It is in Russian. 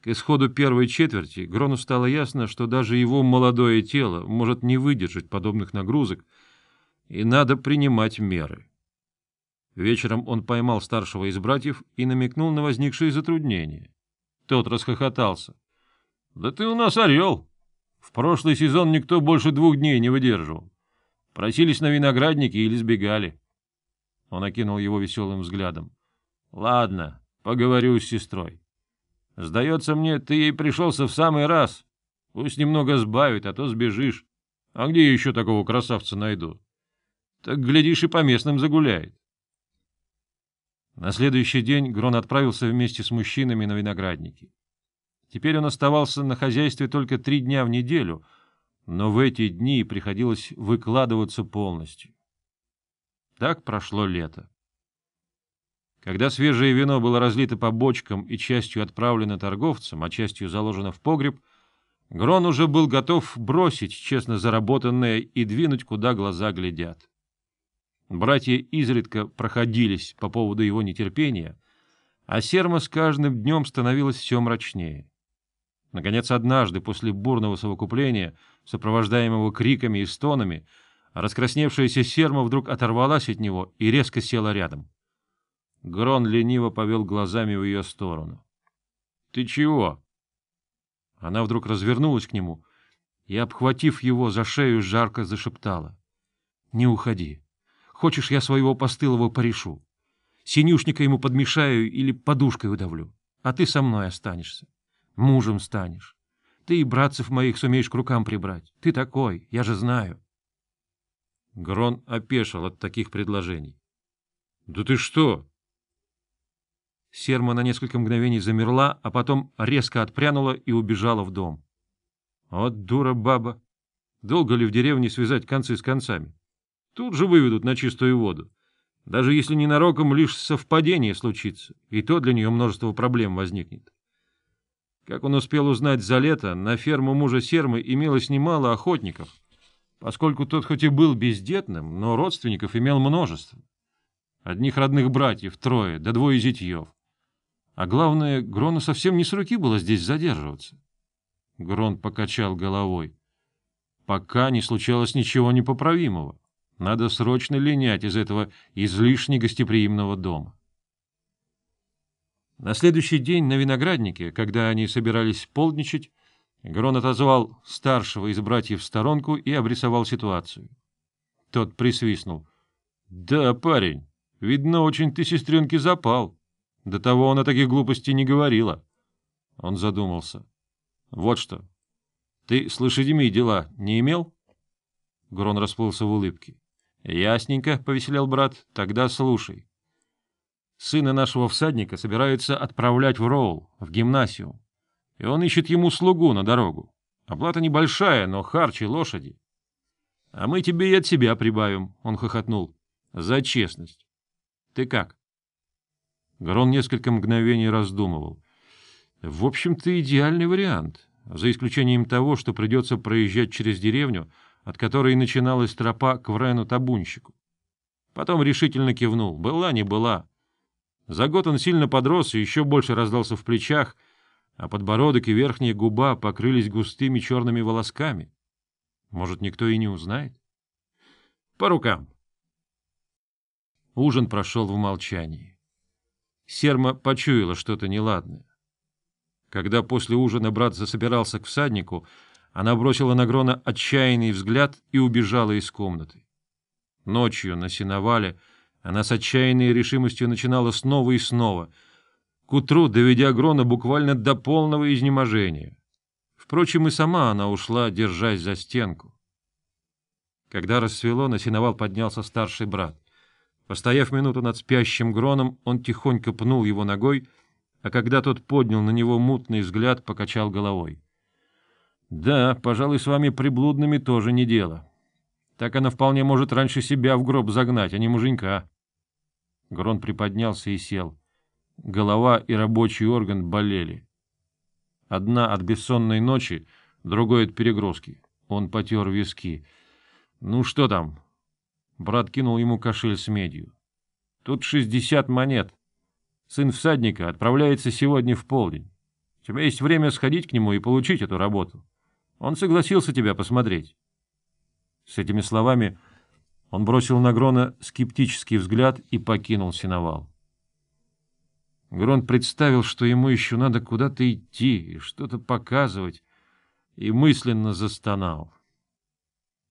К исходу первой четверти Грону стало ясно, что даже его молодое тело может не выдержать подобных нагрузок, и надо принимать меры. Вечером он поймал старшего из братьев и намекнул на возникшие затруднения. Тот расхохотался. — Да ты у нас орел! В прошлый сезон никто больше двух дней не выдерживал. Просились на виноградники или сбегали. Он окинул его веселым взглядом. — Ладно, поговорю с сестрой. Сдается мне, ты ей пришелся в самый раз. Пусть немного сбавит, а то сбежишь. А где я еще такого красавца найду? Так, глядишь, и по местным загуляет. На следующий день Грон отправился вместе с мужчинами на виноградники. Теперь он оставался на хозяйстве только три дня в неделю, но в эти дни приходилось выкладываться полностью. Так прошло лето. Когда свежее вино было разлито по бочкам и частью отправлено торговцам, а частью заложено в погреб, Грон уже был готов бросить честно заработанное и двинуть, куда глаза глядят. Братья изредка проходились по поводу его нетерпения, а Серма с каждым днем становилась все мрачнее. Наконец, однажды, после бурного совокупления, сопровождаемого криками и стонами, раскрасневшаяся Серма вдруг оторвалась от него и резко села рядом. Грон лениво повел глазами в ее сторону. — Ты чего? Она вдруг развернулась к нему и, обхватив его за шею, жарко зашептала. — Не уходи. Хочешь, я своего постылого порешу? Синюшника ему подмешаю или подушкой удавлю, а ты со мной останешься. Мужем станешь. Ты и братцев моих сумеешь к рукам прибрать. Ты такой, я же знаю. Грон опешил от таких предложений. — Да ты что? Серма на несколько мгновений замерла, а потом резко отпрянула и убежала в дом. Вот дура баба! Долго ли в деревне связать концы с концами? Тут же выведут на чистую воду. Даже если ненароком лишь совпадение случится, и то для нее множество проблем возникнет. Как он успел узнать за лето, на ферму мужа Сермы имелось немало охотников, поскольку тот хоть и был бездетным, но родственников имел множество. Одних родных братьев трое, да двое зятьев. А главное, Грону совсем не с руки было здесь задерживаться. Грон покачал головой. Пока не случалось ничего непоправимого. Надо срочно линять из этого излишне гостеприимного дома. На следующий день на винограднике, когда они собирались полдничать, Грон отозвал старшего из братьев в сторонку и обрисовал ситуацию. Тот присвистнул. — Да, парень, видно, очень ты сестренке запал. До того она таких глупостей не говорила. Он задумался. — Вот что. Ты с лошадьми дела не имел? Грон расплылся в улыбке. — Ясненько, — повеселел брат, — тогда слушай. Сына нашего всадника собираются отправлять в Роул, в гимнасиум, и он ищет ему слугу на дорогу. Оплата небольшая, но харчи лошади. — А мы тебе и от себя прибавим, — он хохотнул, — за честность. Ты как? Гарон несколько мгновений раздумывал. В общем-то, идеальный вариант, за исключением того, что придется проезжать через деревню, от которой начиналась тропа к Врену-табунщику. Потом решительно кивнул. Была не была. За год он сильно подрос и еще больше раздался в плечах, а подбородок и верхняя губа покрылись густыми черными волосками. Может, никто и не узнает? По рукам. Ужин прошел в молчании. Серма почуяла что-то неладное. Когда после ужина брат засобирался к всаднику, она бросила на Грона отчаянный взгляд и убежала из комнаты. Ночью на сеновале она с отчаянной решимостью начинала снова и снова, к утру доведя Грона буквально до полного изнеможения. Впрочем, и сама она ушла, держась за стенку. Когда рассвело, на сеновал поднялся старший брат. Постояв минуту над спящим Гроном, он тихонько пнул его ногой, а когда тот поднял на него мутный взгляд, покачал головой. — Да, пожалуй, с вами приблудными тоже не дело. Так она вполне может раньше себя в гроб загнать, а не муженька. Грон приподнялся и сел. Голова и рабочий орган болели. Одна от бессонной ночи, другой от перегрузки. Он потер виски. — Ну что там? Брат кинул ему кошель с медью. — Тут шестьдесят монет. Сын всадника отправляется сегодня в полдень. тебя есть время сходить к нему и получить эту работу. Он согласился тебя посмотреть. С этими словами он бросил на Грона скептический взгляд и покинул сеновал. Грон представил, что ему еще надо куда-то идти и что-то показывать, и мысленно застонал.